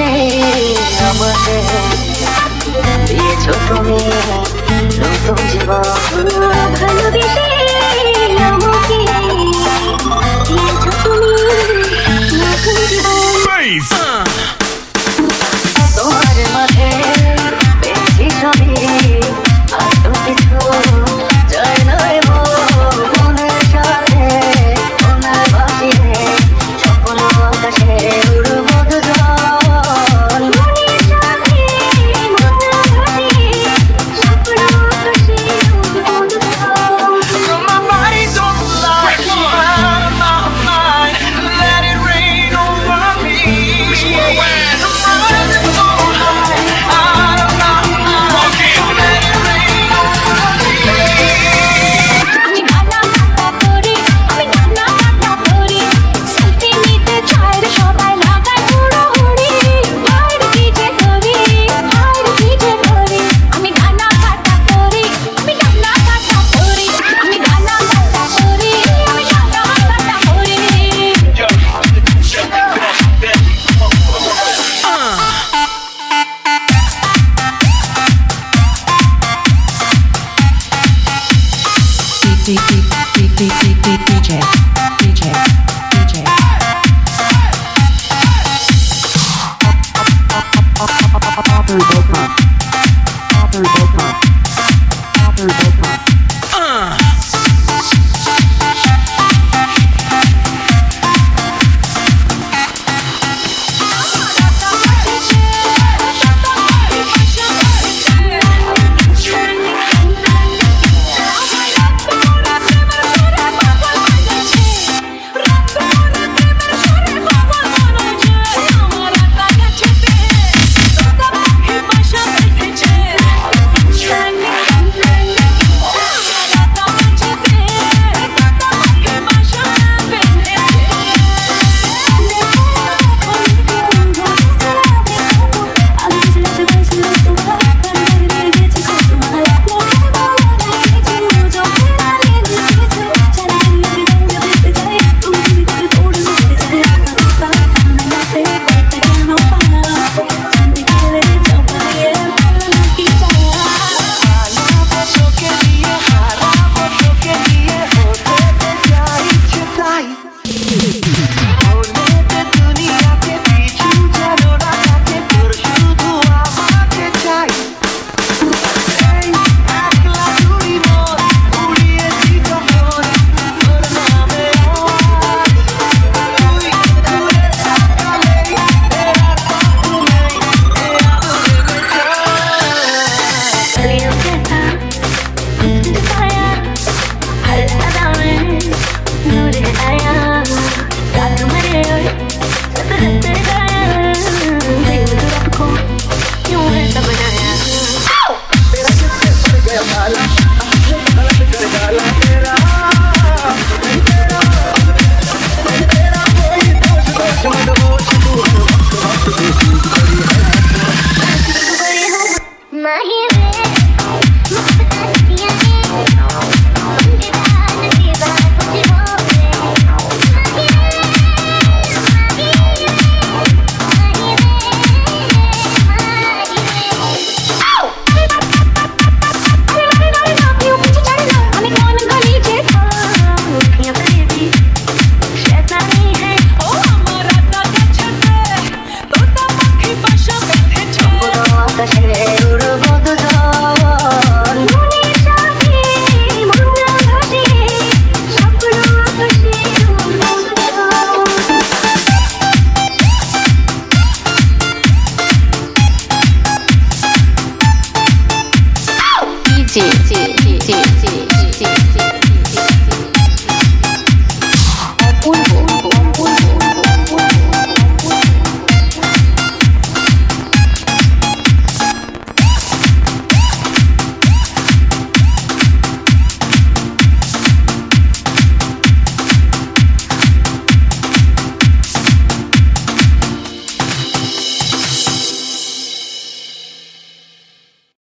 ভালোবেসে আমাকে দিয়েছ তুমি নতুন জীবন ভালোবেসে DJ. sí, sí, sí, sí.